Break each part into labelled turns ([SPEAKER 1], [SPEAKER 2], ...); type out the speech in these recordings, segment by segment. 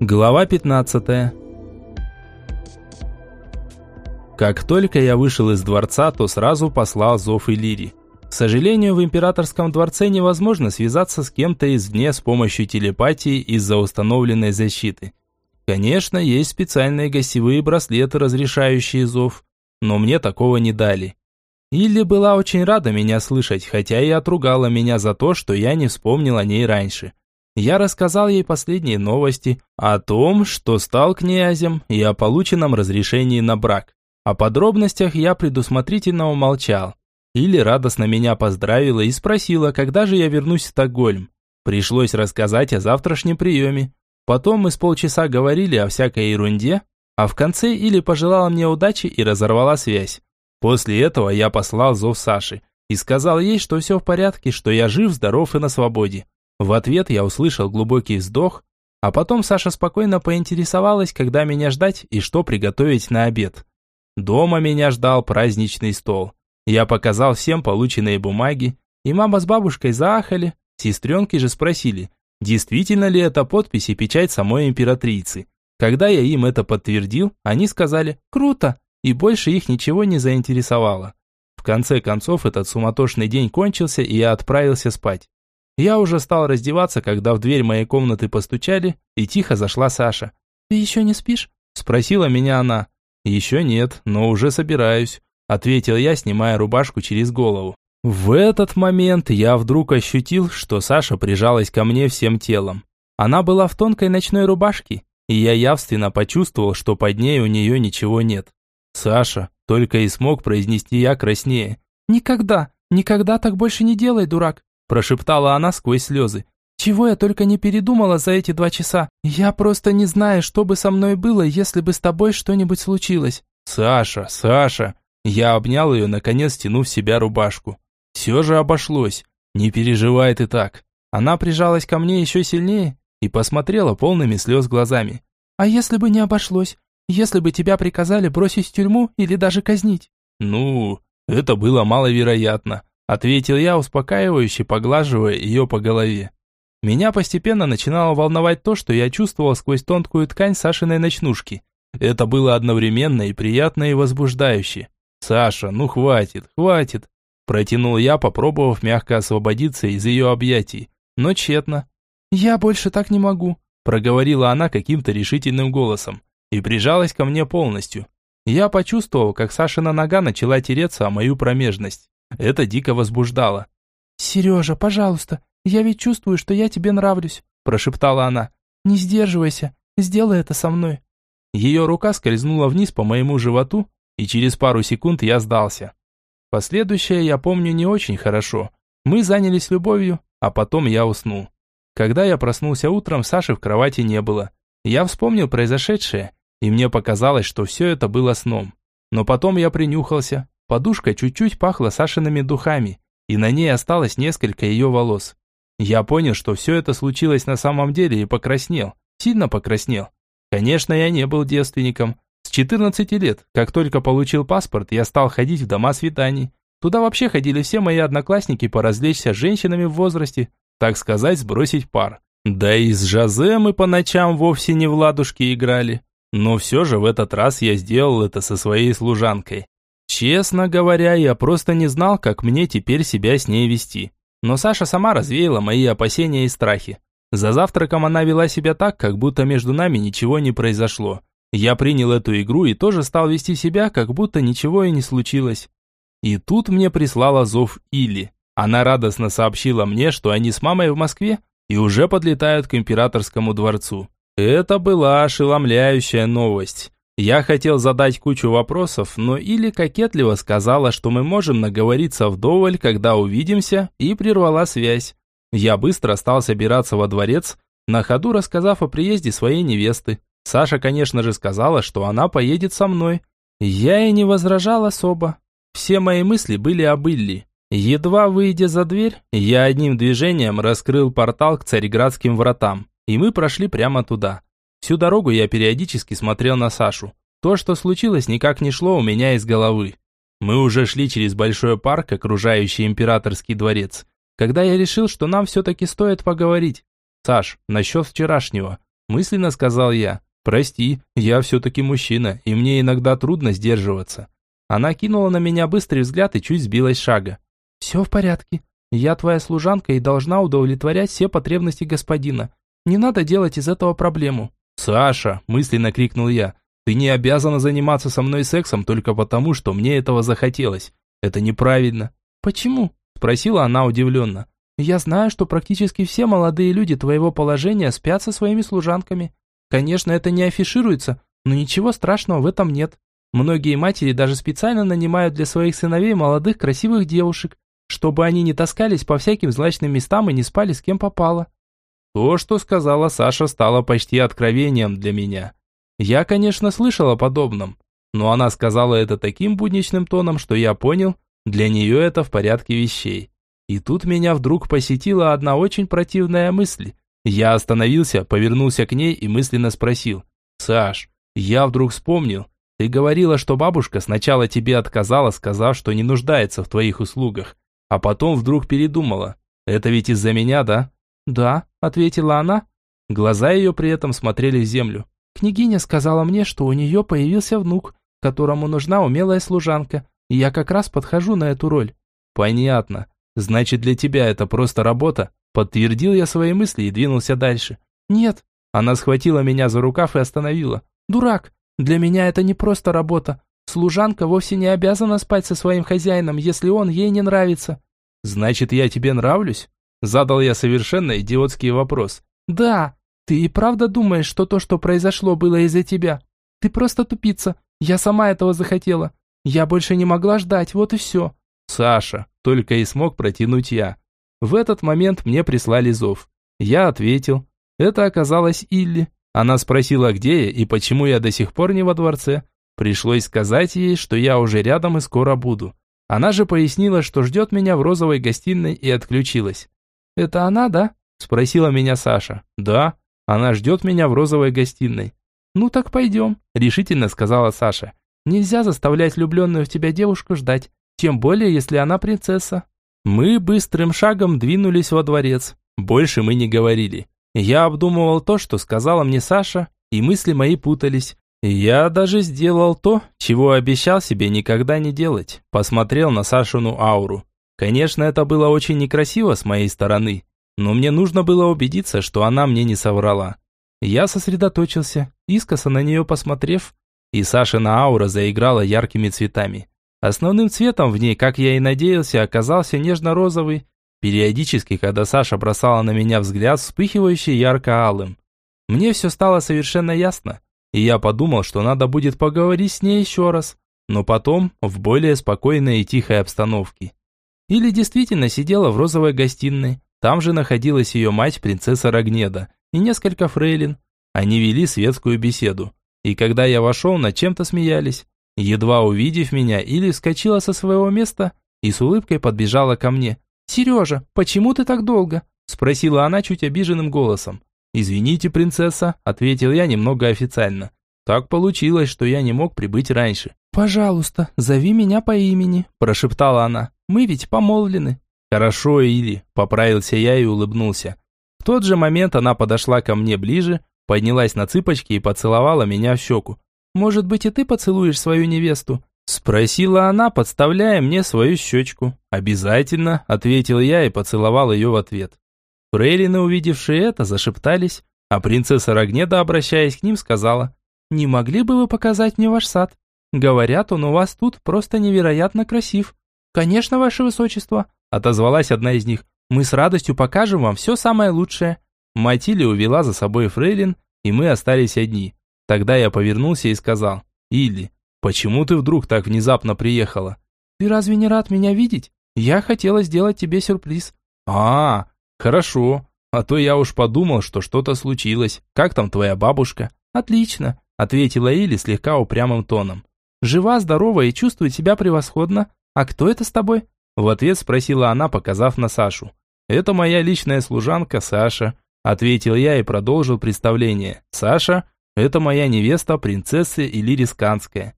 [SPEAKER 1] Глава 15 Как только я вышел из дворца, то сразу послал зов Илири. К сожалению, в императорском дворце невозможно связаться с кем-то извне с помощью телепатии из-за установленной защиты. Конечно, есть специальные гостевые браслеты, разрешающие зов, но мне такого не дали. Илли была очень рада меня слышать, хотя и отругала меня за то, что я не вспомнил о ней раньше я рассказал ей последние новости о том, что стал князем и о полученном разрешении на брак. О подробностях я предусмотрительно умолчал. Или радостно меня поздравила и спросила, когда же я вернусь в Стокгольм. Пришлось рассказать о завтрашнем приеме. Потом мы с полчаса говорили о всякой ерунде, а в конце Или пожелала мне удачи и разорвала связь. После этого я послал зов Саши и сказал ей, что все в порядке, что я жив, здоров и на свободе. В ответ я услышал глубокий вздох, а потом Саша спокойно поинтересовалась, когда меня ждать и что приготовить на обед. Дома меня ждал праздничный стол. Я показал всем полученные бумаги, и мама с бабушкой заахали, сестренки же спросили, действительно ли это подпись и печать самой императрицы. Когда я им это подтвердил, они сказали «круто», и больше их ничего не заинтересовало. В конце концов этот суматошный день кончился, и я отправился спать. Я уже стал раздеваться, когда в дверь моей комнаты постучали, и тихо зашла Саша. «Ты еще не спишь?» – спросила меня она. «Еще нет, но уже собираюсь», – ответил я, снимая рубашку через голову. В этот момент я вдруг ощутил, что Саша прижалась ко мне всем телом. Она была в тонкой ночной рубашке, и я явственно почувствовал, что под ней у нее ничего нет. «Саша», только и смог произнести я краснее. «Никогда, никогда так больше не делай, дурак прошептала она сквозь слезы. Чего я только не передумала за эти два часа. Я просто не знаю, что бы со мной было, если бы с тобой что-нибудь случилось. Саша, Саша. Я обнял ее, наконец стянув себя рубашку. Все же обошлось. Не переживай ты так. Она прижалась ко мне еще сильнее и посмотрела полными слез глазами. А если бы не обошлось? Если бы тебя приказали бросить в тюрьму или даже казнить? Ну, это было маловероятно. Ответил я, успокаивающе поглаживая ее по голове. Меня постепенно начинало волновать то, что я чувствовал сквозь тонкую ткань Сашиной ночнушки. Это было одновременно и приятно, и возбуждающе. «Саша, ну хватит, хватит!» Протянул я, попробовав мягко освободиться из ее объятий, но тщетно. «Я больше так не могу», проговорила она каким-то решительным голосом и прижалась ко мне полностью. Я почувствовал, как Сашина нога начала тереться о мою промежность. Это дико возбуждало. «Сережа, пожалуйста, я ведь чувствую, что я тебе нравлюсь», прошептала она. «Не сдерживайся, сделай это со мной». Ее рука скользнула вниз по моему животу, и через пару секунд я сдался. Последующее я помню не очень хорошо. Мы занялись любовью, а потом я уснул. Когда я проснулся утром, Саши в кровати не было. Я вспомнил произошедшее, и мне показалось, что все это было сном. Но потом я принюхался, Подушка чуть-чуть пахла Сашиными духами, и на ней осталось несколько ее волос. Я понял, что все это случилось на самом деле и покраснел, сильно покраснел. Конечно, я не был девственником. С 14 лет, как только получил паспорт, я стал ходить в дома свиданий. Туда вообще ходили все мои одноклассники поразвлечься с женщинами в возрасте, так сказать, сбросить пар. Да и с Жозе мы по ночам вовсе не в ладушки играли. Но все же в этот раз я сделал это со своей служанкой. Честно говоря, я просто не знал, как мне теперь себя с ней вести. Но Саша сама развеяла мои опасения и страхи. За завтраком она вела себя так, как будто между нами ничего не произошло. Я принял эту игру и тоже стал вести себя, как будто ничего и не случилось. И тут мне прислала зов Или. Она радостно сообщила мне, что они с мамой в Москве и уже подлетают к императорскому дворцу. Это была ошеломляющая новость. Я хотел задать кучу вопросов, но Или кокетливо сказала, что мы можем наговориться вдоволь, когда увидимся, и прервала связь. Я быстро стал собираться во дворец, на ходу рассказав о приезде своей невесты. Саша, конечно же, сказала, что она поедет со мной. Я и не возражал особо. Все мои мысли были об Илли. Едва выйдя за дверь, я одним движением раскрыл портал к Царьградским вратам, и мы прошли прямо туда. Всю дорогу я периодически смотрел на Сашу. То, что случилось, никак не шло у меня из головы. Мы уже шли через большой парк, окружающий императорский дворец, когда я решил, что нам все-таки стоит поговорить. Саш, насчет вчерашнего. мысленно сказал я. Прости, я все-таки мужчина, и мне иногда трудно сдерживаться. Она кинула на меня быстрый взгляд и чуть сбилась шага. Все в порядке. Я твоя служанка и должна удовлетворять все потребности господина. Не надо делать из этого проблему. Саша, мысленно крикнул я. Ты не обязана заниматься со мной сексом только потому, что мне этого захотелось. Это неправильно. Почему? Спросила она удивленно. Я знаю, что практически все молодые люди твоего положения спят со своими служанками. Конечно, это не афишируется, но ничего страшного в этом нет. Многие матери даже специально нанимают для своих сыновей молодых красивых девушек, чтобы они не таскались по всяким злачным местам и не спали с кем попало. То, что сказала Саша, стало почти откровением для меня. Я, конечно, слышал о подобном, но она сказала это таким будничным тоном, что я понял, для нее это в порядке вещей. И тут меня вдруг посетила одна очень противная мысль. Я остановился, повернулся к ней и мысленно спросил. «Саш, я вдруг вспомнил. Ты говорила, что бабушка сначала тебе отказала, сказав, что не нуждается в твоих услугах, а потом вдруг передумала. Это ведь из-за меня, да?» «Да», — ответила она. Глаза ее при этом смотрели в землю. «Княгиня сказала мне, что у нее появился внук, которому нужна умелая служанка, и я как раз подхожу на эту роль». «Понятно. Значит, для тебя это просто работа?» Подтвердил я свои мысли и двинулся дальше. «Нет». Она схватила меня за рукав и остановила. «Дурак. Для меня это не просто работа. Служанка вовсе не обязана спать со своим хозяином, если он ей не нравится». «Значит, я тебе нравлюсь?» Задал я совершенно идиотский вопрос. «Да. Ты и правда думаешь, что то, что произошло, было из-за тебя? Ты просто тупица. Я сама этого захотела. Я больше не могла ждать, вот и все». «Саша», только и смог протянуть я. В этот момент мне прислали зов. Я ответил. Это оказалась Илли. Она спросила, где я и почему я до сих пор не во дворце. Пришлось сказать ей, что я уже рядом и скоро буду. Она же пояснила, что ждет меня в розовой гостиной и отключилась. «Это она, да?» – спросила меня Саша. «Да, она ждет меня в розовой гостиной». «Ну так пойдем», – решительно сказала Саша. «Нельзя заставлять влюбленную в тебя девушку ждать, тем более, если она принцесса». Мы быстрым шагом двинулись во дворец. Больше мы не говорили. Я обдумывал то, что сказала мне Саша, и мысли мои путались. Я даже сделал то, чего обещал себе никогда не делать. Посмотрел на Сашину ауру. Конечно, это было очень некрасиво с моей стороны, но мне нужно было убедиться, что она мне не соврала. Я сосредоточился, искоса на нее посмотрев, и Сашина аура заиграла яркими цветами. Основным цветом в ней, как я и надеялся, оказался нежно-розовый, периодически, когда Саша бросала на меня взгляд, вспыхивающий ярко-алым. Мне все стало совершенно ясно, и я подумал, что надо будет поговорить с ней еще раз, но потом в более спокойной и тихой обстановке. Или действительно сидела в розовой гостиной, там же находилась ее мать, принцесса Рогнеда, и несколько фрейлин. Они вели светскую беседу, и когда я вошел, над чем-то смеялись. Едва увидев меня, Или вскочила со своего места и с улыбкой подбежала ко мне. «Сережа, почему ты так долго?» Спросила она чуть обиженным голосом. «Извините, принцесса», — ответил я немного официально. «Так получилось, что я не мог прибыть раньше». «Пожалуйста, зови меня по имени», – прошептала она. «Мы ведь помолвлены». «Хорошо, Или», – поправился я и улыбнулся. В тот же момент она подошла ко мне ближе, поднялась на цыпочки и поцеловала меня в щеку. Может быть, и ты поцелуешь свою невесту?» Спросила она, подставляя мне свою щечку. «Обязательно», — ответил я и поцеловал ее в ответ. Фрейлины, увидевшие это, зашептались, а принцесса Рогнеда, обращаясь к ним, сказала, «Не могли бы вы показать мне ваш сад? Говорят, он у вас тут просто невероятно красив». «Конечно, ваше высочество», — отозвалась одна из них. «Мы с радостью покажем вам все самое лучшее». Матилья увела за собой Фрейлин, и мы остались одни. Тогда я повернулся и сказал, «Илли, почему ты вдруг так внезапно приехала?» «Ты разве не рад меня видеть? Я хотела сделать тебе сюрприз». «А, хорошо. А то я уж подумал, что что-то случилось. Как там твоя бабушка?» «Отлично», — ответила Илли слегка упрямым тоном. «Жива, здорова и чувствует себя превосходно. А кто это с тобой?» В ответ спросила она, показав на Сашу. «Это моя личная служанка Саша», — ответил я и продолжил представление. «Саша это моя невеста, принцесса Иллирис Канская».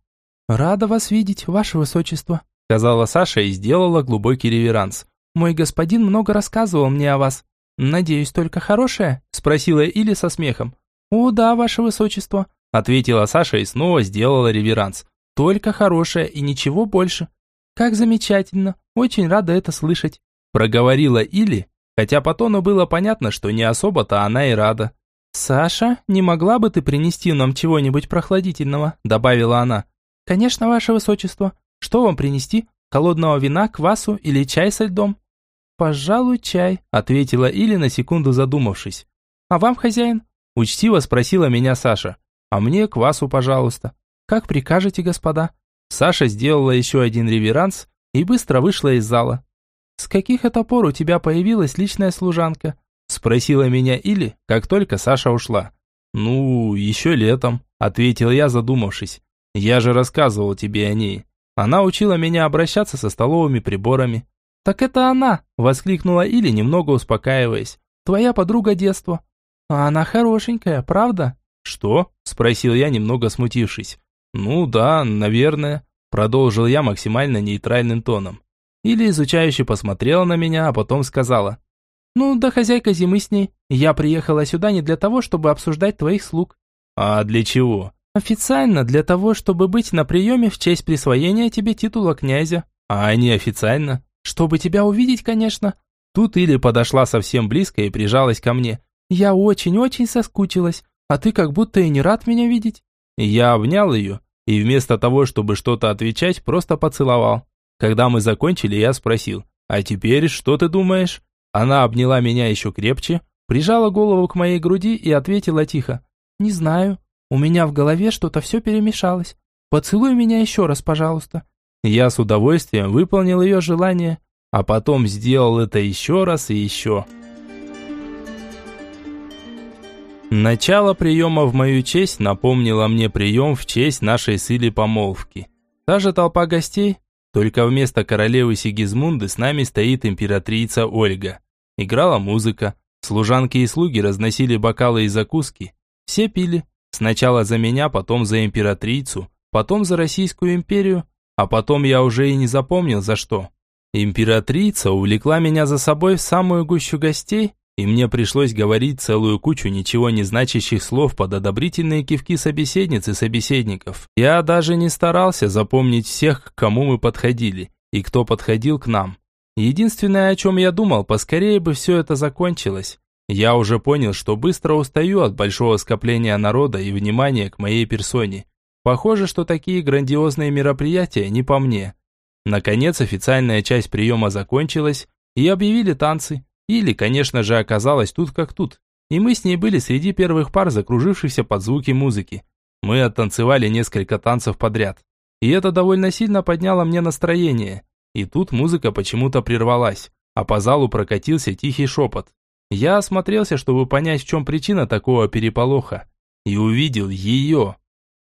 [SPEAKER 1] «Рада вас видеть, ваше высочество», сказала Саша и сделала глубокий реверанс. «Мой господин много рассказывал мне о вас. Надеюсь, только хорошее?» спросила Илли со смехом. «О, да, ваше высочество», – ответила Саша и снова сделала реверанс. «Только хорошее и ничего больше». «Как замечательно! Очень рада это слышать», – проговорила Или, хотя по тону было понятно, что не особо-то она и рада. «Саша, не могла бы ты принести нам чего-нибудь прохладительного?» – добавила она. «Конечно, ваше высочество. Что вам принести? Холодного вина, квасу или чай со льдом?» «Пожалуй, чай», – ответила Или на секунду задумавшись. «А вам, хозяин?» – учтиво спросила меня Саша. «А мне квасу, пожалуйста». «Как прикажете, господа?» Саша сделала еще один реверанс и быстро вышла из зала. «С каких это пор у тебя появилась личная служанка?» Спросила меня Или, как только Саша ушла. «Ну, еще летом», – ответил я, задумавшись. «Я же рассказывал тебе о ней. Она учила меня обращаться со столовыми приборами». «Так это она!» – воскликнула Или, немного успокаиваясь. «Твоя подруга детства». «А она хорошенькая, правда?» «Что?» – спросил я, немного смутившись. «Ну да, наверное», – продолжил я максимально нейтральным тоном. Или изучающе посмотрела на меня, а потом сказала. «Ну, да хозяйка зимы с ней. Я приехала сюда не для того, чтобы обсуждать твоих слуг». «А для чего?» «Официально для того, чтобы быть на приеме в честь присвоения тебе титула князя». «А неофициально?» «Чтобы тебя увидеть, конечно». Тут Или подошла совсем близко и прижалась ко мне. «Я очень-очень соскучилась, а ты как будто и не рад меня видеть». Я обнял ее и вместо того, чтобы что-то отвечать, просто поцеловал. Когда мы закончили, я спросил, «А теперь что ты думаешь?» Она обняла меня еще крепче, прижала голову к моей груди и ответила тихо, «Не знаю, у меня в голове что-то все перемешалось. Поцелуй меня еще раз, пожалуйста». Я с удовольствием выполнил ее желание, а потом сделал это еще раз и еще. Начало приема в мою честь напомнило мне прием в честь нашей с Или помолвки. Та же толпа гостей, только вместо королевы Сигизмунды с нами стоит императрица Ольга. Играла музыка, служанки и слуги разносили бокалы и закуски. Все пили, сначала за меня, потом за императрицу, потом за Российскую империю, а потом я уже и не запомнил за что. Императрица увлекла меня за собой в самую гущу гостей, и мне пришлось говорить целую кучу ничего не значащих слов под одобрительные кивки собеседниц и собеседников. Я даже не старался запомнить всех, к кому мы подходили, и кто подходил к нам. Единственное, о чем я думал, поскорее бы все это закончилось. Я уже понял, что быстро устаю от большого скопления народа и внимания к моей персоне. Похоже, что такие грандиозные мероприятия не по мне. Наконец, официальная часть приема закончилась, и объявили танцы. Или, конечно же, оказалась тут как тут. И мы с ней были среди первых пар, закружившихся под звуки музыки. Мы оттанцевали несколько танцев подряд. И это довольно сильно подняло мне настроение. И тут музыка почему-то прервалась, а по залу прокатился тихий шепот. Я осмотрелся, чтобы понять, в чем причина такого переполоха. И увидел ее.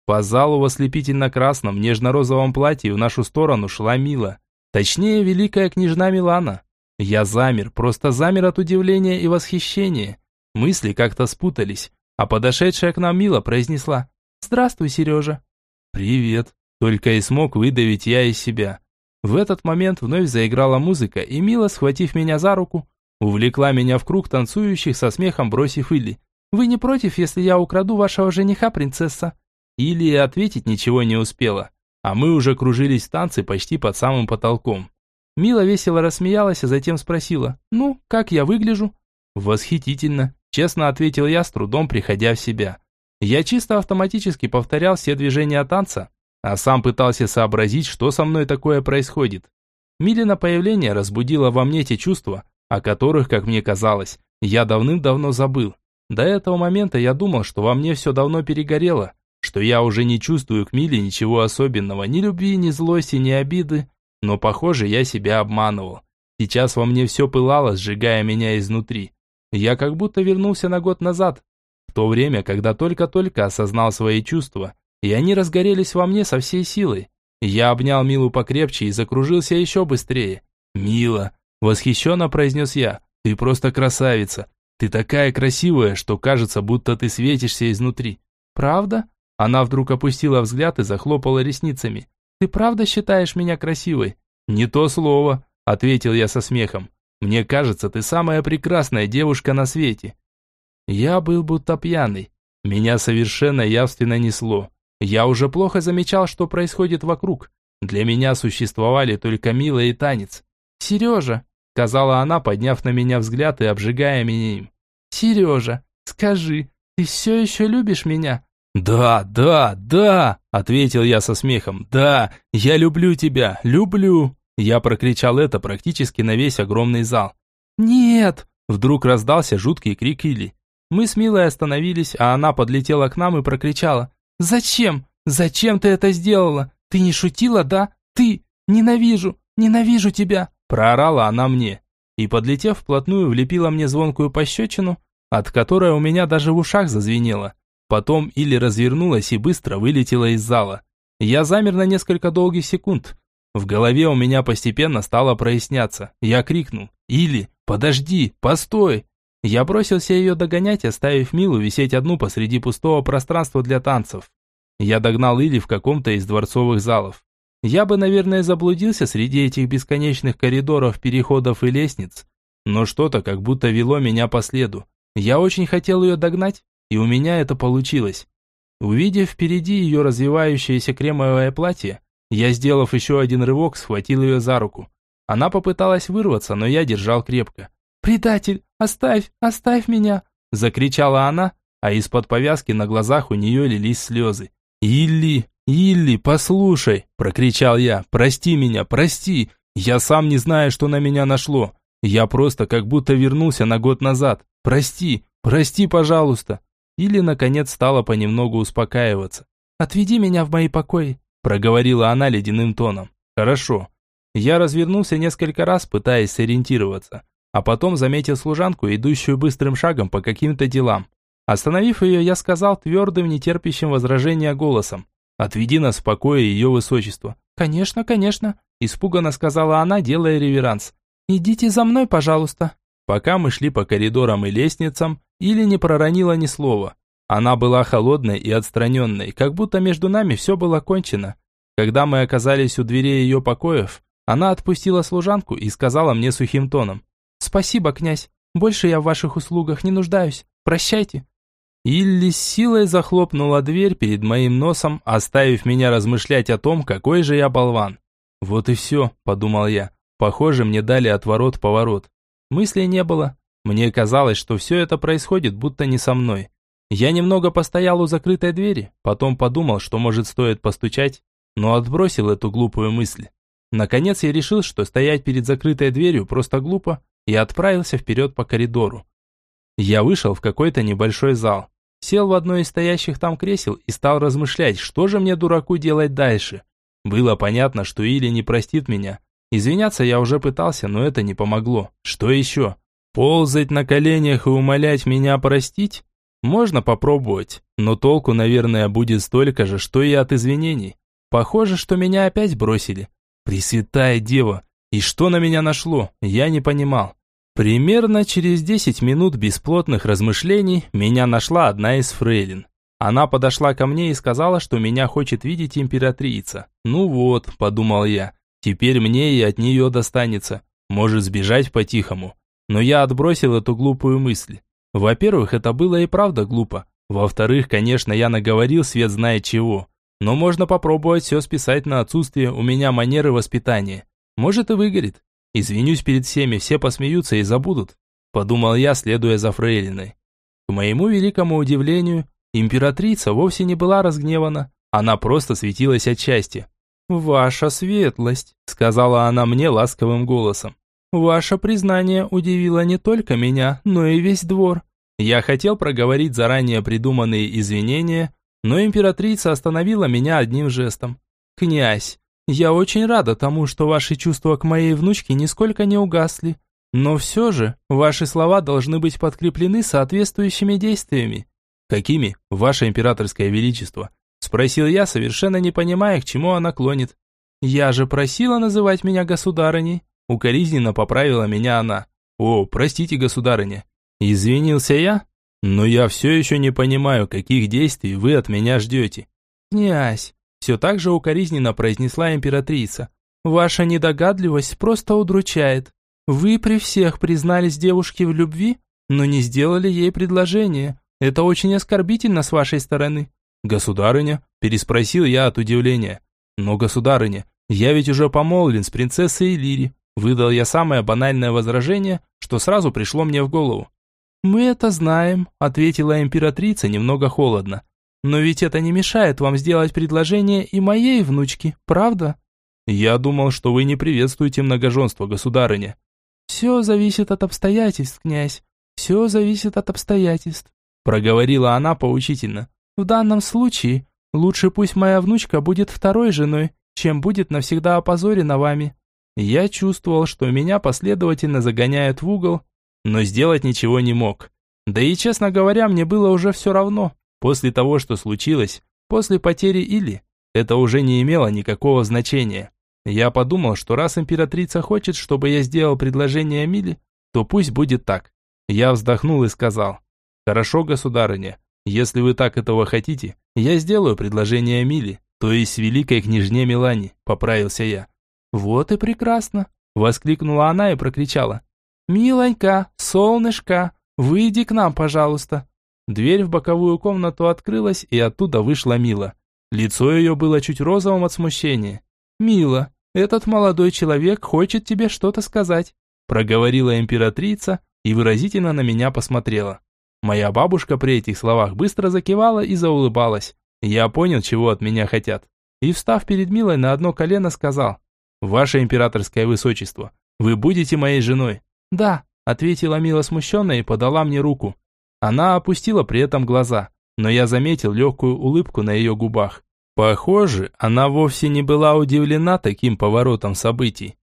[SPEAKER 1] По залу в ослепительно-красном нежно-розовом платье в нашу сторону шла Мила. Точнее, великая княжна Милана. Я замер, просто замер от удивления и восхищения. Мысли как-то спутались, а подошедшая к нам Мила произнесла «Здравствуй, Сережа». «Привет», только и смог выдавить я из себя. В этот момент вновь заиграла музыка, и Мила, схватив меня за руку, увлекла меня в круг танцующих со смехом, бросив Илли. «Вы не против, если я украду вашего жениха, принцесса?» Или ответить ничего не успела, а мы уже кружились в танце почти под самым потолком. Мила весело рассмеялась, а затем спросила, «Ну, как я выгляжу?» «Восхитительно», – честно ответил я, с трудом приходя в себя. Я чисто автоматически повторял все движения танца, а сам пытался сообразить, что со мной такое происходит. Милина появление разбудило во мне те чувства, о которых, как мне казалось, я давным-давно забыл. До этого момента я думал, что во мне все давно перегорело, что я уже не чувствую к Миле ничего особенного, ни любви, ни злости, ни обиды, но, похоже, я себя обманывал. Сейчас во мне все пылало, сжигая меня изнутри. Я как будто вернулся на год назад, в то время, когда только-только осознал свои чувства, и они разгорелись во мне со всей силой. Я обнял Милу покрепче и закружился еще быстрее. «Мила!» – восхищенно произнес я. «Ты просто красавица! Ты такая красивая, что кажется, будто ты светишься изнутри!» «Правда?» Она вдруг опустила взгляд и захлопала ресницами. Ты правда считаешь меня красивой? Не то слово, ответил я со смехом. Мне кажется, ты самая прекрасная девушка на свете. Я был будто пьяный. Меня совершенно явственно несло. Я уже плохо замечал, что происходит вокруг. Для меня существовали только Мила и танец. «Сережа», — сказала она, подняв на меня взгляд и обжигая меня им. «Сережа, скажи, ты все еще любишь меня?» «Да, да, да!» – ответил я со смехом. «Да, я люблю тебя, люблю!» Я прокричал это практически на весь огромный зал. «Нет!» – вдруг раздался жуткий крик Или. Мы с Милой остановились, а она подлетела к нам и прокричала. «Зачем? Зачем ты это сделала? Ты не шутила, да? Ты! Ненавижу! Ненавижу тебя!» Проорала она мне. И, подлетев вплотную, влепила мне звонкую пощечину, от которой у меня даже в ушах зазвенело. Потом Или развернулась и быстро вылетела из зала. Я замер на несколько долгих секунд. В голове у меня постепенно стало проясняться. Я крикнул «Или, подожди, постой!» Я бросился ее догонять, оставив Милу висеть одну посреди пустого пространства для танцев. Я догнал Или в каком-то из дворцовых залов. Я бы, наверное, заблудился среди этих бесконечных коридоров, переходов и лестниц, но что-то как будто вело меня по следу. Я очень хотел ее догнать, и у меня это получилось. Увидев впереди ее развивающееся кремовое платье, я, сделав еще один рывок, схватил ее за руку. Она попыталась вырваться, но я держал крепко. «Предатель, оставь, оставь меня!» Закричала она, а из-под повязки на глазах у нее лились слезы. «Илли, Илли, послушай!» – прокричал я. «Прости меня, прости! Я сам не знаю, что на меня нашло. Я просто как будто вернулся на год назад. Прости, прости, пожалуйста!» Или, наконец, стала понемногу успокаиваться. «Отведи меня в мои покои», – проговорила она ледяным тоном. «Хорошо». Я развернулся несколько раз, пытаясь сориентироваться а потом заметил служанку, идущую быстрым шагом по каким-то делам. Остановив ее, я сказал твердым, нетерпящим возражения голосом. «Отведи нас в покое ее высочество». «Конечно, конечно», – испуганно сказала она, делая реверанс. «Идите за мной, пожалуйста». Пока мы шли по коридорам и лестницам, Или не проронила ни слова. Она была холодной и отстраненной, как будто между нами все было кончено. Когда мы оказались у дверей ее покоев, она отпустила служанку и сказала мне сухим тоном. «Спасибо, князь. Больше я в ваших услугах не нуждаюсь. Прощайте». Илли с силой захлопнула дверь перед моим носом, оставив меня размышлять о том, какой же я болван. «Вот и все», – подумал я. «Похоже, мне дали отворот-поворот». Мыслей не было. Мне казалось, что все это происходит будто не со мной. Я немного постоял у закрытой двери, потом подумал, что может стоит постучать, но отбросил эту глупую мысль. Наконец я решил, что стоять перед закрытой дверью просто глупо, и отправился вперед по коридору. Я вышел в какой-то небольшой зал, сел в одно из стоящих там кресел и стал размышлять, что же мне, дураку, делать дальше. Было понятно, что Или не простит меня. Извиняться я уже пытался, но это не помогло. Что еще? Ползать на коленях и умолять меня простить? Можно попробовать, но толку, наверное, будет столько же, что и от извинений. Похоже, что меня опять бросили. Пресвятая Дева, и что на меня нашло, я не понимал. Примерно через 10 минут бесплотных размышлений меня нашла одна из фрейлин. Она подошла ко мне и сказала, что меня хочет видеть императрица. Ну вот, подумал я, теперь мне и от нее достанется. Может сбежать по-тихому. Но я отбросил эту глупую мысль. Во-первых, это было и правда глупо. Во-вторых, конечно, я наговорил свет знает чего. Но можно попробовать все списать на отсутствие у меня манеры воспитания. Может и выгорит. Извинюсь перед всеми, все посмеются и забудут. Подумал я, следуя за фрейлиной. К моему великому удивлению, императрица вовсе не была разгневана. Она просто светилась от счастья. «Ваша светлость», — сказала она мне ласковым голосом. «Ваше признание удивило не только меня, но и весь двор». Я хотел проговорить заранее придуманные извинения, но императрица остановила меня одним жестом. «Князь, я очень рада тому, что ваши чувства к моей внучке нисколько не угасли. Но все же, ваши слова должны быть подкреплены соответствующими действиями. Какими, ваше императорское величество? Спросил я, совершенно не понимая, к чему она клонит. Я же просила называть меня государыней. Укоризненно поправила меня она. О, простите, государыня. Извинился я, но я все еще не понимаю, каких действий вы от меня ждете. Князь, все так же укоризненно произнесла императрица. «Ваша недогадливость просто удручает. Вы при всех признались девушке в любви, но не сделали ей предложение. Это очень оскорбительно с вашей стороны. Государыня, переспросил я от удивления. Но, государыня, я ведь уже помолвлен с принцессой Лири. Выдал я самое банальное возражение, что сразу пришло мне в голову. «Мы это знаем», – ответила императрица немного холодно. «Но ведь это не мешает вам сделать предложение и моей внучке, правда?» «Я думал, что вы не приветствуете многоженство, государыня». «Все зависит от обстоятельств, князь. Все зависит от обстоятельств», – проговорила она поучительно. «В данном случае лучше пусть моя внучка будет второй женой, чем будет навсегда опозорена вами». Я чувствовал, что меня последовательно загоняют в угол, но сделать ничего не мог. Да и, честно говоря, мне было уже все равно. После того, что случилось, после потери Или, это уже не имело никакого значения. Я подумал, что раз императрица хочет, чтобы я сделал предложение Миле, то пусть будет так. Я вздохнул и сказал, «Хорошо, государыня, если вы так этого хотите, я сделаю предложение Миле, то есть великой княжне Милане», поправился я. «Вот и прекрасно!» – воскликнула она и прокричала. «Миленька, солнышко, выйди к нам, пожалуйста». Дверь в боковую комнату открылась, и оттуда вышла Мила. Лицо ее было чуть розовым от смущения. «Мила, этот молодой человек хочет тебе что-то сказать», проговорила императрица и выразительно на меня посмотрела. Моя бабушка при этих словах быстро закивала и заулыбалась. Я понял, чего от меня хотят. И, встав перед Милой на одно колено, сказал, «Ваше императорское высочество, вы будете моей женой. «Да», – ответила Мила смущенно и подала мне руку. Она опустила при этом глаза, но я заметил легкую улыбку на ее губах. Похоже, она вовсе не была удивлена таким поворотом событий.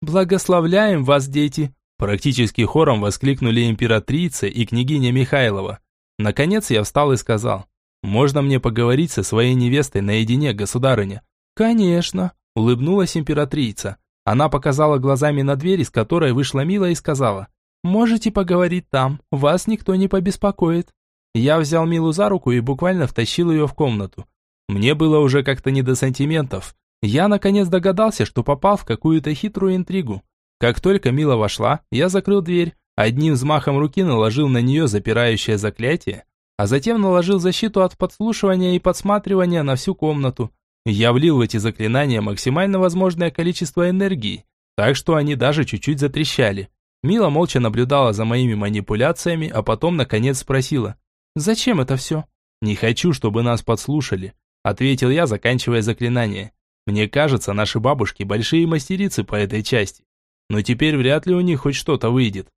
[SPEAKER 1] «Благословляем вас, дети!» Практически хором воскликнули императрица и княгиня Михайлова. Наконец я встал и сказал, «Можно мне поговорить со своей невестой наедине, государыня?» «Конечно», – улыбнулась императрица. Она показала глазами на дверь, из которой вышла Мила и сказала, «Можете поговорить там, вас никто не побеспокоит». Я взял Милу за руку и буквально втащил ее в комнату. Мне было уже как-то не до сантиментов. Я наконец догадался, что попал в какую-то хитрую интригу. Как только Мила вошла, я закрыл дверь, одним взмахом руки наложил на нее запирающее заклятие, а затем наложил защиту от подслушивания и подсматривания на всю комнату. Я влил в эти заклинания максимально возможное количество энергии, так что они даже чуть-чуть затрещали. Мила молча наблюдала за моими манипуляциями, а потом наконец спросила, «Зачем это все?» «Не хочу, чтобы нас подслушали», ответил я, заканчивая заклинание. «Мне кажется, наши бабушки большие мастерицы по этой части, но теперь вряд ли у них хоть что-то выйдет».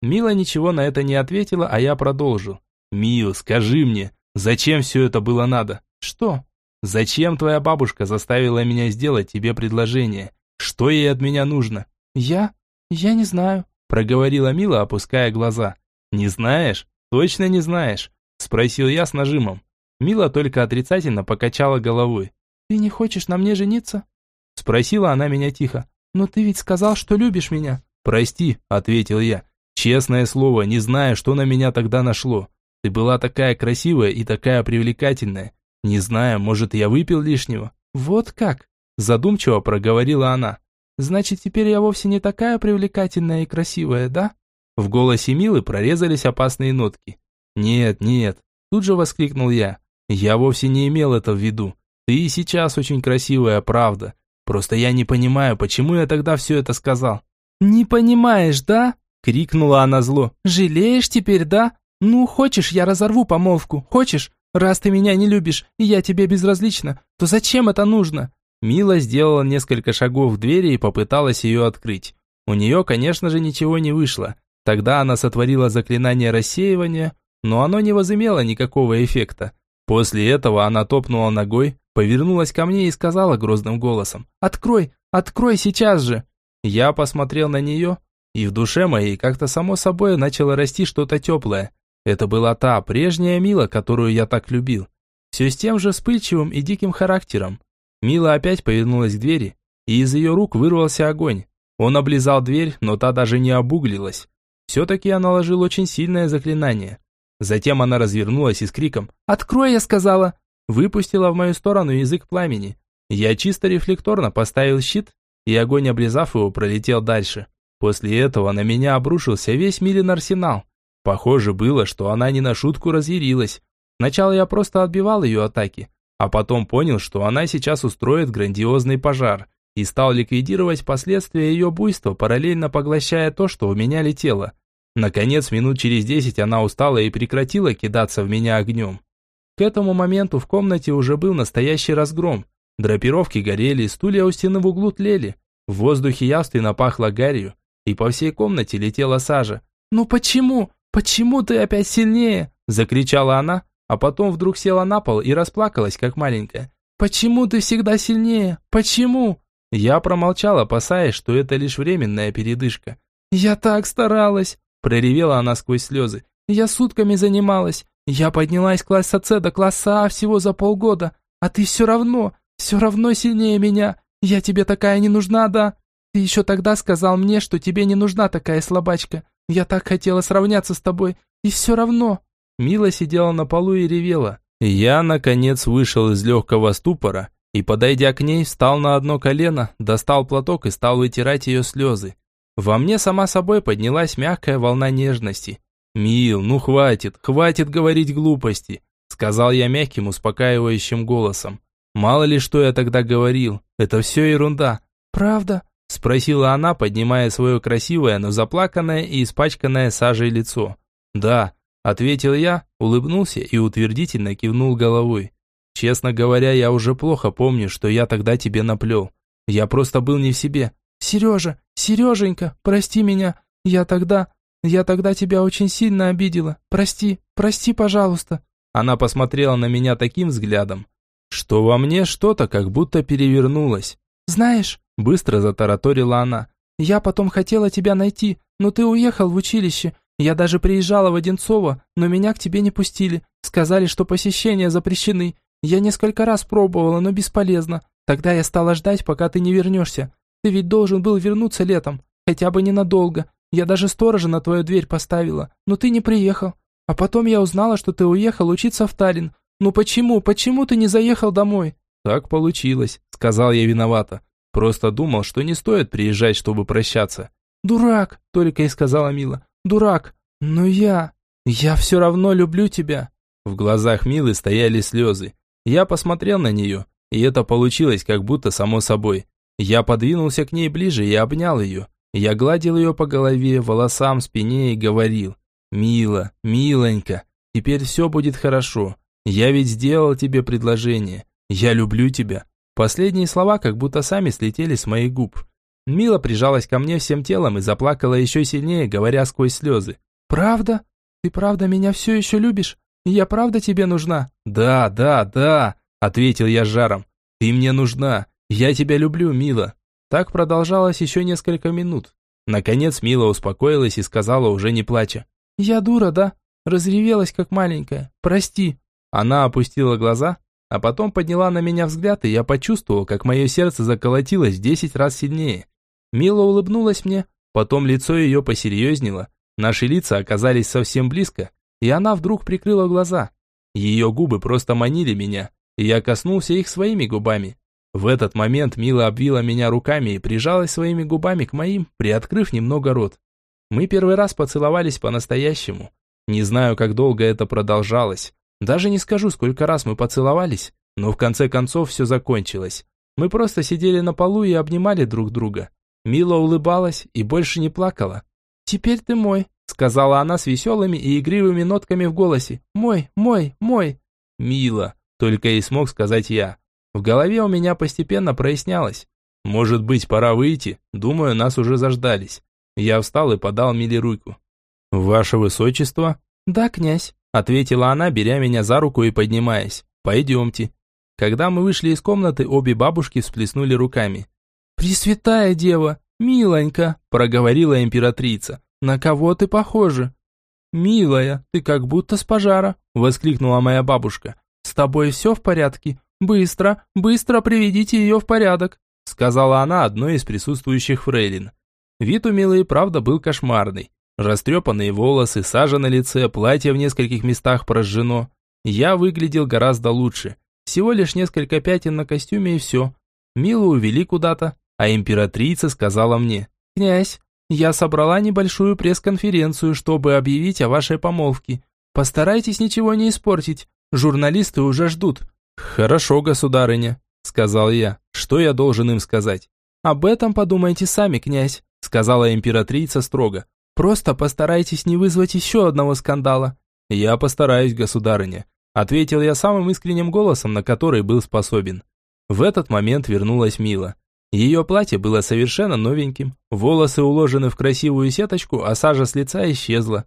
[SPEAKER 1] Мила ничего на это не ответила, а я продолжил. «Мил, скажи мне, зачем все это было надо?» «Что?» Зачем твоя бабушка заставила меня сделать тебе предложение? Что ей от меня нужно? Я? Я не знаю, проговорила Мила, опуская глаза. Не знаешь? Точно не знаешь? Спросил я с нажимом. Мила только отрицательно покачала головой. Ты не хочешь на мне жениться? Спросила она меня тихо. Но ты ведь сказал, что любишь меня. Прости, ответил я. Честное слово, не знаю, что на меня тогда нашло. Ты была такая красивая и такая привлекательная. Не знаю, может, я выпил лишнего. Вот как? Задумчиво проговорила она. Значит, теперь я вовсе не такая привлекательная и красивая, да? В голосе Милы прорезались опасные нотки. Нет, нет, тут же воскликнул я. Я вовсе не имел это в виду. Ты и сейчас очень красивая, правда. Просто я не понимаю, почему я тогда все это сказал. Не понимаешь, да? крикнула она зло. Жалеешь теперь, да? Ну, хочешь, я разорву помолвку? Хочешь? Раз ты меня не любишь, и я тебе безразлична, то зачем это нужно?» Мила сделала несколько шагов к двери и попыталась ее открыть. У нее, конечно же, ничего не вышло. Тогда она сотворила заклинание рассеивания, но оно не возымело никакого эффекта. После этого она топнула ногой, повернулась ко мне и сказала грозным голосом «Открой! Открой сейчас же!» Я посмотрел на нее, и в душе моей как-то само собой начало расти что-то теплое. Это была та прежняя Мила, которую я так любил. Все с тем же вспыльчивым и диким характером. Мила опять повернулась к двери, и из ее рук вырвался огонь. Он облизал дверь, но та даже не обуглилась. Все-таки я наложил очень сильное заклинание. Затем она развернулась и с криком «Открой!» я сказала, выпустила в мою сторону язык пламени. Я чисто рефлекторно поставил щит, и огонь, облизав его, пролетел дальше. После этого на меня обрушился весь Милин арсенал. Похоже было, что она не на шутку разъярилась. Сначала я просто отбивал ее атаки, а потом понял, что она сейчас устроит грандиозный пожар и стал ликвидировать последствия ее буйства, параллельно поглощая то, что у меня летело. Наконец, минут через десять она устала и прекратила кидаться в меня огнем. К этому моменту в комнате уже был настоящий разгром. Драпировки горели, стулья у стены в углу тлели. В воздухе явственно пахло гарью, и по всей комнате летела сажа. «Ну почему? Почему ты опять сильнее?» – закричала она, а потом вдруг села на пол и расплакалась, как маленькая. «Почему ты всегда сильнее? Почему?» Я промолчал, опасаясь, что это лишь временная передышка. «Я так старалась!» – проревела она сквозь слезы. «Я сутками занималась. Я поднялась класса С до класса А всего за полгода. А ты все равно, все равно сильнее меня. Я тебе такая не нужна, да? Ты еще тогда сказал мне, что тебе не нужна такая слабачка. Я так хотела сравняться с тобой. И все равно...» Мила сидела на полу и ревела. Я, наконец, вышел из легкого ступора и, подойдя к ней, встал на одно колено, достал платок и стал вытирать ее слезы. Во мне сама собой поднялась мягкая волна нежности. «Мил, ну хватит, хватит говорить глупости», сказал я мягким, успокаивающим голосом. «Мало ли что я тогда говорил, это все ерунда». «Правда?» спросила она, поднимая свое красивое, но заплаканное и испачканное сажей лицо. «Да», ответил я, улыбнулся и утвердительно кивнул головой. «Честно говоря, я уже плохо помню, что я тогда тебе наплел. Я просто был не в себе. Сережа, Сереженька, прости меня. Я тогда, я тогда тебя очень сильно обидела. Прости, прости, пожалуйста». Она посмотрела на меня таким взглядом, что во мне что-то как будто перевернулось. «Знаешь», – быстро затараторила она, – «я потом хотела тебя найти, но ты уехал в училище, я даже приезжала в Одинцово, но меня к тебе не пустили. Сказали, что посещения запрещены. Я несколько раз пробовала, но бесполезно. Тогда я стала ждать, пока ты не вернешься. Ты ведь должен был вернуться летом, хотя бы ненадолго. Я даже сторожа на твою дверь поставила, но ты не приехал. А потом я узнала, что ты уехал учиться в Таллин. Ну почему, почему ты не заехал домой? Так получилось, сказал я виновато. Просто думал, что не стоит приезжать, чтобы прощаться. Дурак, только и сказала Мила дурак, но я... Я все равно люблю тебя». В глазах Милы стояли слезы. Я посмотрел на нее, и это получилось как будто само собой. Я подвинулся к ней ближе и обнял ее. Я гладил ее по голове, волосам, спине и говорил. «Мила, миленька, теперь все будет хорошо. Я ведь сделал тебе предложение. Я люблю тебя». Последние слова как будто сами слетели с моих губ. Мила прижалась ко мне всем телом и заплакала еще сильнее, говоря сквозь слезы. «Правда? Ты правда меня все еще любишь? Я правда тебе нужна?» «Да, да, да», — ответил я с жаром. «Ты мне нужна. Я тебя люблю, Мила». Так продолжалось еще несколько минут. Наконец Мила успокоилась и сказала, уже не плача. «Я дура, да? Разревелась, как маленькая. Прости». Она опустила глаза, а потом подняла на меня взгляд, и я почувствовал, как мое сердце заколотилось десять раз сильнее. Мила улыбнулась мне, потом лицо ее посерьезнело, наши лица оказались совсем близко, и она вдруг прикрыла глаза. Ее губы просто манили меня, и я коснулся их своими губами. В этот момент Мила обвила меня руками и прижалась своими губами к моим, приоткрыв немного рот. Мы первый раз поцеловались по-настоящему. Не знаю, как долго это продолжалось. Даже не скажу, сколько раз мы поцеловались, но в конце концов все закончилось. Мы просто сидели на полу и обнимали друг друга. Мила улыбалась и больше не плакала. «Теперь ты мой», — сказала она с веселыми и игривыми нотками в голосе. «Мой, мой, мой». «Мила», — только и смог сказать я. В голове у меня постепенно прояснялось. «Может быть, пора выйти? Думаю, нас уже заждались». Я встал и подал Миле руку. «Ваше высочество?» «Да, князь», — ответила она, беря меня за руку и поднимаясь. «Пойдемте». Когда мы вышли из комнаты, обе бабушки всплеснули руками. «Пресвятая дева, миленька», – проговорила императрица, – «на кого ты похожа?» «Милая, ты как будто с пожара», – воскликнула моя бабушка. «С тобой все в порядке? Быстро, быстро приведите ее в порядок», – сказала она одной из присутствующих фрейлин. Вид у Милы правда был кошмарный. Растрепанные волосы, сажа на лице, платье в нескольких местах прожжено. Я выглядел гораздо лучше. Всего лишь несколько пятен на костюме и все. Милу увели куда-то, а императрица сказала мне, «Князь, Я собрала небольшую пресс-конференцию, чтобы объявить о вашей помолвке. Постарайтесь ничего не испортить. Журналисты уже ждут». «Хорошо, государыня», — сказал я. «Что я должен им сказать?» «Об этом подумайте сами, князь», — сказала императрица строго. «Просто постарайтесь не вызвать еще одного скандала». «Я постараюсь, государыня», — ответил я самым искренним голосом, на который был способен. В этот момент вернулась Мила. Ее платье было совершенно новеньким, волосы уложены в красивую сеточку, а сажа с лица исчезла.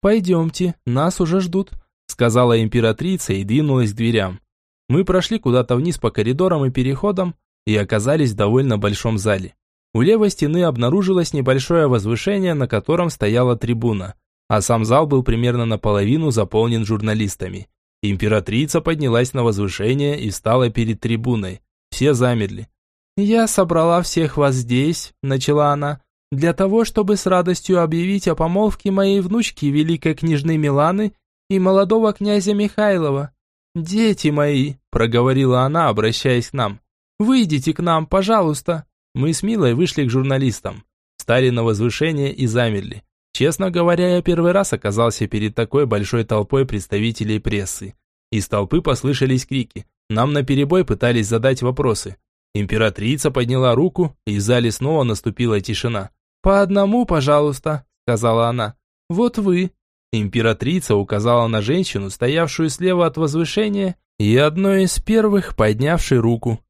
[SPEAKER 1] «Пойдемте, нас уже ждут», — сказала императрица и двинулась к дверям. Мы прошли куда-то вниз по коридорам и переходам и оказались в довольно большом зале. У левой стены обнаружилось небольшое возвышение, на котором стояла трибуна, а сам зал был примерно наполовину заполнен журналистами. Императрица поднялась на возвышение и встала перед трибуной. Все замерли. «Я собрала всех вас здесь», – начала она, – «для того, чтобы с радостью объявить о помолвке моей внучки, великой княжны Миланы и молодого князя Михайлова. Дети мои», – проговорила она, обращаясь к нам, – «выйдите к нам, пожалуйста». Мы с Милой вышли к журналистам, стали на возвышение и замерли. Честно говоря, я первый раз оказался перед такой большой толпой представителей прессы. Из толпы послышались крики. Нам наперебой пытались задать вопросы. Императрица подняла руку, и в зале снова наступила тишина. «По одному, пожалуйста», — сказала она. «Вот вы». Императрица указала на женщину, стоявшую слева от возвышения, и одной из первых поднявшей руку.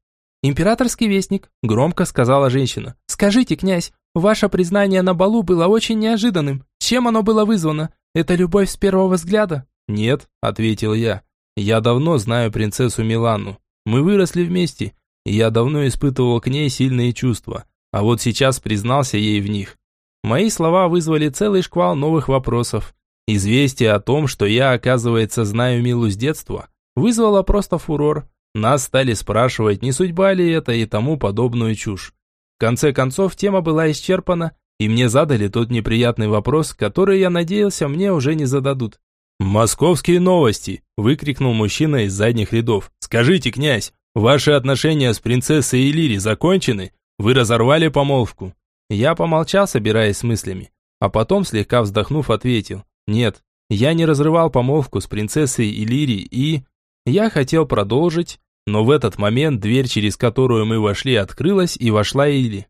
[SPEAKER 1] «Императорский вестник», — громко сказала женщина. «Скажите, князь, ваше признание на балу было очень неожиданным. Чем оно было вызвано? Это любовь с первого взгляда?» «Нет», — ответил я. «Я давно знаю принцессу Милану. Мы выросли вместе, я давно испытывал к ней сильные чувства, а вот сейчас признался ей в них. Мои слова вызвали целый шквал новых вопросов. Известие о том, что я, оказывается, знаю Милу с детства, вызвало просто фурор. Нас стали спрашивать, не судьба ли это и тому подобную чушь. В конце концов, тема была исчерпана, и мне задали тот неприятный вопрос, который, я надеялся, мне уже не зададут. «Московские новости!» – выкрикнул мужчина из задних рядов. «Скажите, князь, Ваши отношения с принцессой Элири закончены? Вы разорвали помолвку?» Я помолчал, собираясь с мыслями, а потом, слегка вздохнув, ответил. «Нет, я не разрывал помолвку с принцессой Элири и...» Я хотел продолжить, но в этот момент дверь, через которую мы вошли, открылась и вошла Или.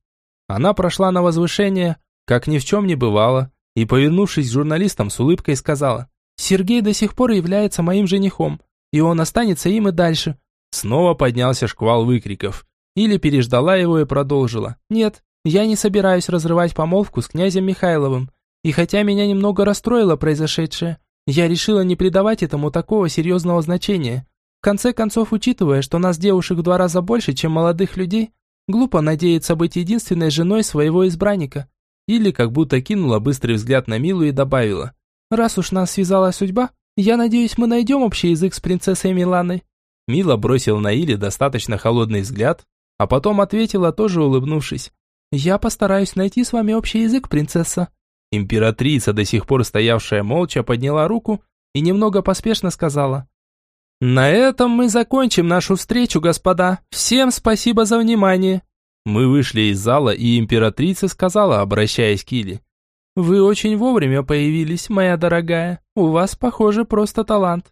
[SPEAKER 1] Она прошла на возвышение, как ни в чем не бывало, и, повернувшись к журналистам, с улыбкой сказала, «Сергей до сих пор является моим женихом, и он останется им и дальше. Снова поднялся шквал выкриков. Или переждала его и продолжила. «Нет, я не собираюсь разрывать помолвку с князем Михайловым. И хотя меня немного расстроило произошедшее, я решила не придавать этому такого серьезного значения. В конце концов, учитывая, что нас девушек в два раза больше, чем молодых людей, глупо надеяться быть единственной женой своего избранника». Или как будто кинула быстрый взгляд на Милу и добавила. «Раз уж нас связала судьба, я надеюсь, мы найдем общий язык с принцессой Миланой». Мила бросил на Или достаточно холодный взгляд, а потом ответила, тоже улыбнувшись. «Я постараюсь найти с вами общий язык, принцесса». Императрица, до сих пор стоявшая молча, подняла руку и немного поспешно сказала. «На этом мы закончим нашу встречу, господа. Всем спасибо за внимание». Мы вышли из зала, и императрица сказала, обращаясь к Иле. «Вы очень вовремя появились, моя дорогая. У вас, похоже, просто талант.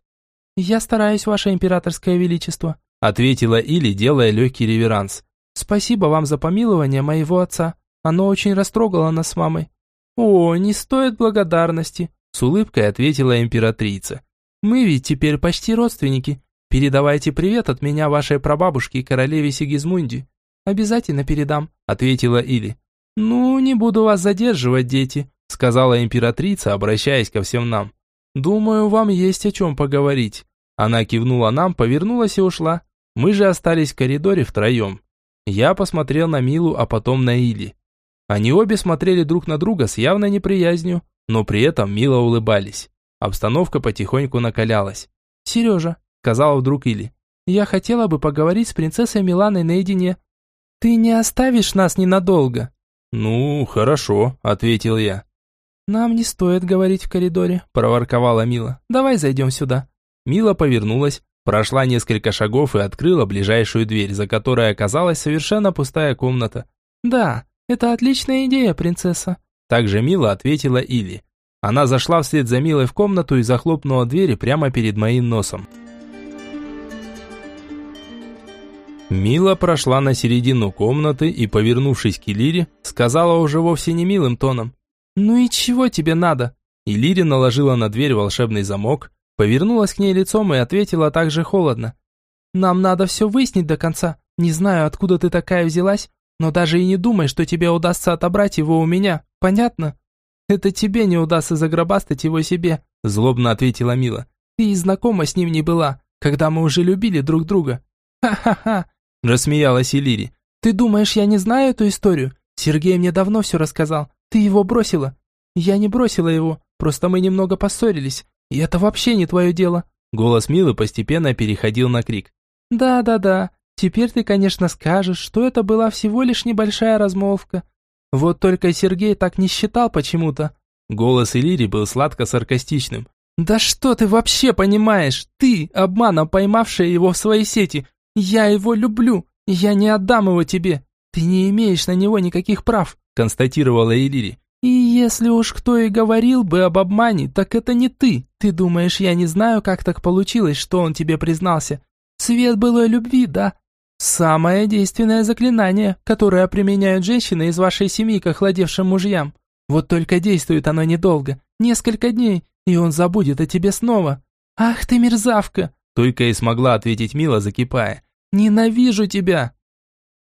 [SPEAKER 1] «Я стараюсь, ваше императорское величество», ответила Или, делая легкий реверанс. «Спасибо вам за помилование моего отца. Оно очень растрогало нас с мамой». «О, не стоит благодарности», с улыбкой ответила императрица. «Мы ведь теперь почти родственники. Передавайте привет от меня вашей прабабушке, королеве Сигизмунде». «Обязательно передам», ответила Или. «Ну, не буду вас задерживать, дети», сказала императрица, обращаясь ко всем нам. «Думаю, вам есть о чем поговорить». Она кивнула нам, повернулась и ушла. Мы же остались в коридоре втроем. Я посмотрел на Милу, а потом на Или. Они обе смотрели друг на друга с явной неприязнью, но при этом мило улыбались. Обстановка потихоньку накалялась. «Сережа», — сказала вдруг Или, — «я хотела бы поговорить с принцессой Миланой наедине. Ты не оставишь нас ненадолго?» «Ну, хорошо», — ответил я. «Нам не стоит говорить в коридоре», – проворковала Мила. «Давай зайдем сюда». Мила повернулась, прошла несколько шагов и открыла ближайшую дверь, за которой оказалась совершенно пустая комната. «Да, это отличная идея, принцесса», Также Мила ответила Или. Она зашла вслед за Милой в комнату и захлопнула двери прямо перед моим носом. Мила прошла на середину комнаты и, повернувшись к Илире, сказала уже вовсе не милым тоном. «Ну и чего тебе надо?» Илири наложила на дверь волшебный замок, повернулась к ней лицом и ответила также холодно. «Нам надо все выяснить до конца. Не знаю, откуда ты такая взялась, но даже и не думай, что тебе удастся отобрать его у меня. Понятно?» «Это тебе не удастся загробастать его себе», – злобно ответила Мила. «Ты и знакома с ним не была, когда мы уже любили друг друга». «Ха-ха-ха», – рассмеялась Илири. «Ты думаешь, я не знаю эту историю? Сергей мне давно все рассказал. Ты его бросила». «Я не бросила его, просто мы немного поссорились. И это вообще не твое дело». Голос Милы постепенно переходил на крик. «Да-да-да, теперь ты, конечно, скажешь, что это была всего лишь небольшая размолвка. Вот только Сергей так не считал почему-то». Голос Элири был сладко-саркастичным. «Да что ты вообще понимаешь? Ты, обманом поймавшая его в своей сети. Я его люблю. Я не отдам его тебе. Ты не имеешь на него никаких прав», констатировала Элири. «И если уж кто и говорил бы об обмане, так это не ты. Ты думаешь, я не знаю, как так получилось, что он тебе признался? Свет былой любви, да? Самое действенное заклинание, которое применяют женщины из вашей семьи к охладевшим мужьям. Вот только действует оно недолго, несколько дней, и он забудет о тебе снова. Ах ты мерзавка!» Только и смогла ответить Мила, закипая. «Ненавижу тебя!»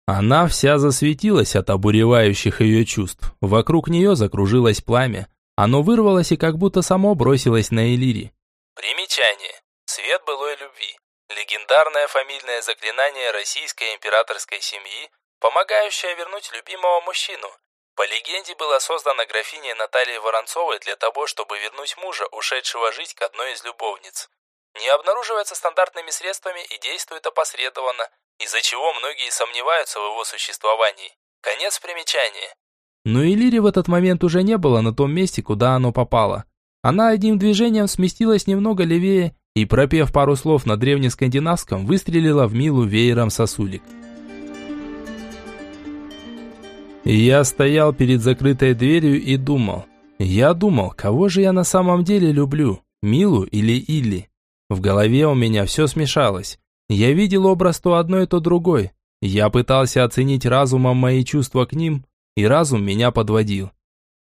[SPEAKER 1] Она вся засветилась от обуревающих ее чувств. Вокруг нее закружилось пламя. Оно вырвалось и как будто само бросилось на Элири.
[SPEAKER 2] Примечание. Свет былой любви. Легендарное фамильное заклинание российской императорской семьи, помогающее вернуть любимого мужчину. По легенде было создано графиней Натальей Воронцовой для того, чтобы вернуть мужа, ушедшего жить к одной из любовниц. Не обнаруживается стандартными средствами и действует опосредованно, из-за чего многие сомневаются в его существовании. Конец примечания.
[SPEAKER 1] Но Элири в этот момент уже не было на том месте, куда оно попало. Она одним движением сместилась немного левее и, пропев пару слов на древнескандинавском, выстрелила в Милу веером сосулек. Я стоял перед закрытой дверью и думал. Я думал, кого же я на самом деле люблю, Милу или Илли? В голове у меня все смешалось. Я видел образ то одной, то другой. Я пытался оценить разумом мои чувства к ним, и разум меня подводил.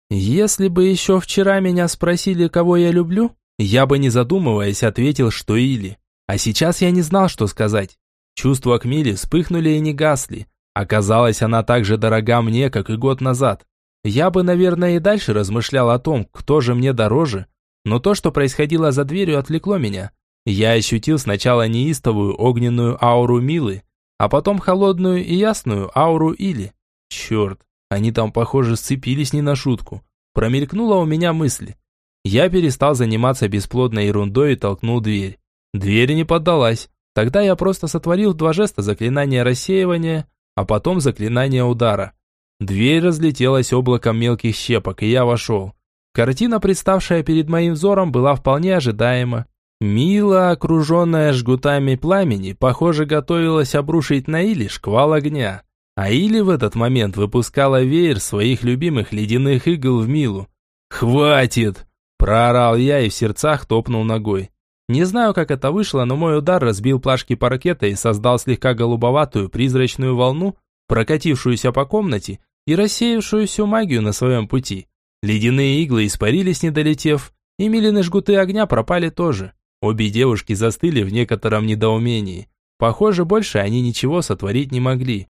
[SPEAKER 1] Если бы еще вчера меня спросили, кого я люблю, я бы не задумываясь ответил, что Или. А сейчас я не знал, что сказать. Чувства к Миле вспыхнули и не гасли. Оказалось, она так же дорога мне, как и год назад. Я бы, наверное, и дальше размышлял о том, кто же мне дороже, но то, что происходило за дверью, отвлекло меня. Я ощутил сначала неистовую огненную ауру Милы, а потом холодную и ясную ауру Или. Черт, они там, похоже, сцепились не на шутку. Промелькнула у меня мысль. Я перестал заниматься бесплодной ерундой и толкнул дверь. Дверь не поддалась. Тогда я просто сотворил два жеста заклинания рассеивания, а потом заклинание удара. Дверь разлетелась облаком мелких щепок, и я вошел. Картина, представшая перед моим взором, была вполне ожидаема. Мила, окруженная жгутами пламени, похоже, готовилась обрушить на Или шквал огня. А Или в этот момент выпускала веер своих любимых ледяных игл в Милу. «Хватит!» – проорал я и в сердцах топнул ногой. Не знаю, как это вышло, но мой удар разбил плашки паркета и создал слегка голубоватую призрачную волну, прокатившуюся по комнате и рассеявшую всю магию на своем пути. Ледяные иглы испарились, не долетев, и Милины жгуты огня пропали тоже. Обе девушки застыли в некотором недоумении. Похоже, больше они ничего сотворить не могли.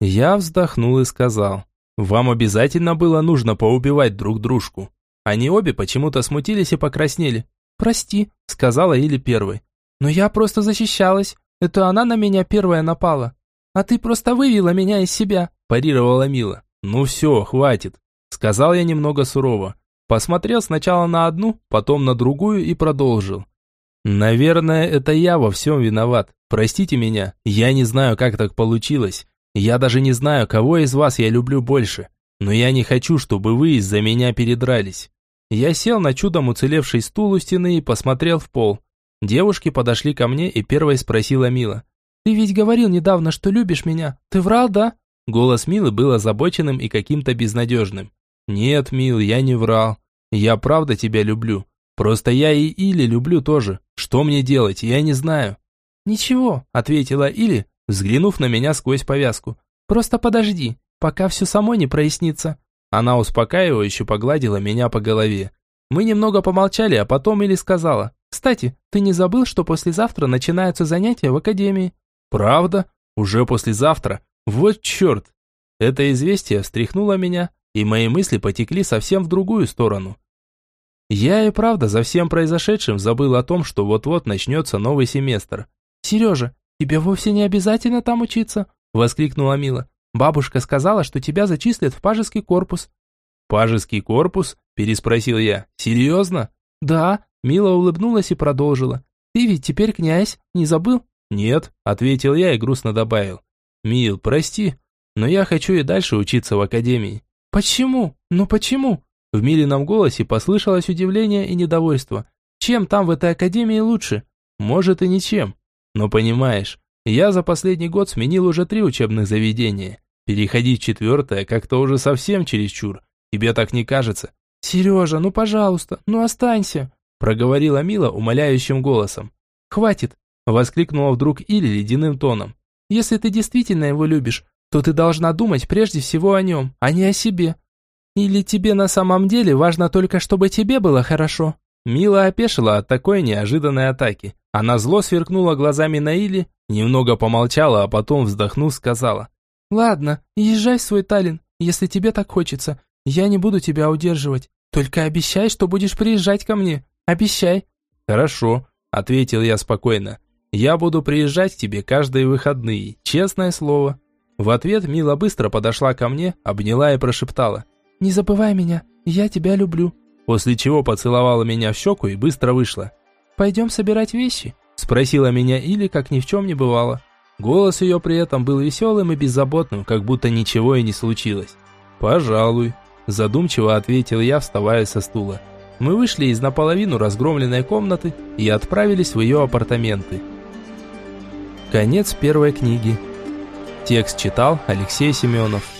[SPEAKER 1] Я вздохнул и сказал, «Вам обязательно было нужно поубивать друг дружку». Они обе почему-то смутились и покраснели. «Прости», — сказала Или первой. «Но я просто защищалась. Это она на меня первая напала. А ты просто вывела меня из себя», – парировала Мила. «Ну все, хватит», – сказал я немного сурово. Посмотрел сначала на одну, потом на другую и продолжил. Наверное, это я во всем виноват. Простите меня, я не знаю, как так получилось. Я даже не знаю, кого из вас я люблю больше. Но я не хочу, чтобы вы из-за меня передрались. Я сел на чудом уцелевший стул у стены и посмотрел в пол. Девушки подошли ко мне и первой спросила Мила. «Ты ведь говорил недавно, что любишь меня. Ты врал, да?» Голос Милы был озабоченным и каким-то безнадежным. «Нет, мил, я не врал. Я правда тебя люблю. Просто я и Или люблю тоже. Что мне делать, я не знаю».
[SPEAKER 3] «Ничего», — ответила Или, взглянув на меня сквозь повязку. «Просто подожди, пока все само не прояснится».
[SPEAKER 1] Она успокаивающе погладила меня по голове. Мы немного помолчали, а потом Или сказала.
[SPEAKER 3] «Кстати, ты не забыл, что послезавтра начинаются занятия в академии?»
[SPEAKER 1] «Правда? Уже послезавтра? Вот черт!» Это известие встряхнуло меня, и мои мысли потекли совсем в другую сторону. Я и правда за всем произошедшим забыл о том, что вот-вот начнется новый семестр.
[SPEAKER 3] «Сережа, тебе вовсе не обязательно там учиться», – воскликнула Мила. «Бабушка сказала, что тебя зачислят в пажеский корпус».
[SPEAKER 1] «Пажеский корпус?» – переспросил я. «Серьезно?»
[SPEAKER 3] «Да», – Мила улыбнулась и продолжила. «Ты ведь теперь князь, не забыл?»
[SPEAKER 1] «Нет», – ответил я и грустно добавил. «Мил, прости, но я хочу и дальше учиться в академии».
[SPEAKER 3] «Почему? Ну почему?»
[SPEAKER 1] В Милином голосе послышалось удивление и недовольство. «Чем там в этой академии лучше?» «Может и ничем. Но понимаешь, я за последний год сменил уже три учебных заведения. Переходить четвертое как-то уже совсем чересчур. Тебе так не кажется?»
[SPEAKER 3] «Сережа, ну пожалуйста, ну останься»,
[SPEAKER 1] проговорила Мила умоляющим голосом.
[SPEAKER 3] «Хватит!» воскликнула вдруг Или ледяным тоном. «Если ты действительно его любишь, то ты должна думать прежде всего о нем, а не о себе. Или тебе на самом деле важно только, чтобы тебе было хорошо?»
[SPEAKER 1] Мила опешила от такой неожиданной атаки. Она зло сверкнула глазами на Или, немного помолчала, а потом, вздохнув, сказала.
[SPEAKER 3] «Ладно, езжай в свой Таллин, если тебе так хочется. Я не буду тебя удерживать. Только обещай, что будешь приезжать ко мне. Обещай».
[SPEAKER 1] «Хорошо», — ответил я спокойно. «Я буду приезжать к тебе каждые выходные, честное слово». В ответ Мила быстро подошла ко мне, обняла и прошептала.
[SPEAKER 3] «Не забывай меня, я тебя люблю».
[SPEAKER 1] После чего поцеловала меня в щеку и быстро вышла.
[SPEAKER 3] «Пойдем собирать вещи?»
[SPEAKER 1] Спросила меня Или, как ни в чем не бывало. Голос ее при этом был веселым и беззаботным, как будто ничего и не случилось. «Пожалуй», – задумчиво ответил я, вставая со стула. Мы вышли из наполовину разгромленной комнаты и отправились в ее апартаменты. Конец первой книги. Текст читал Алексей Семенов.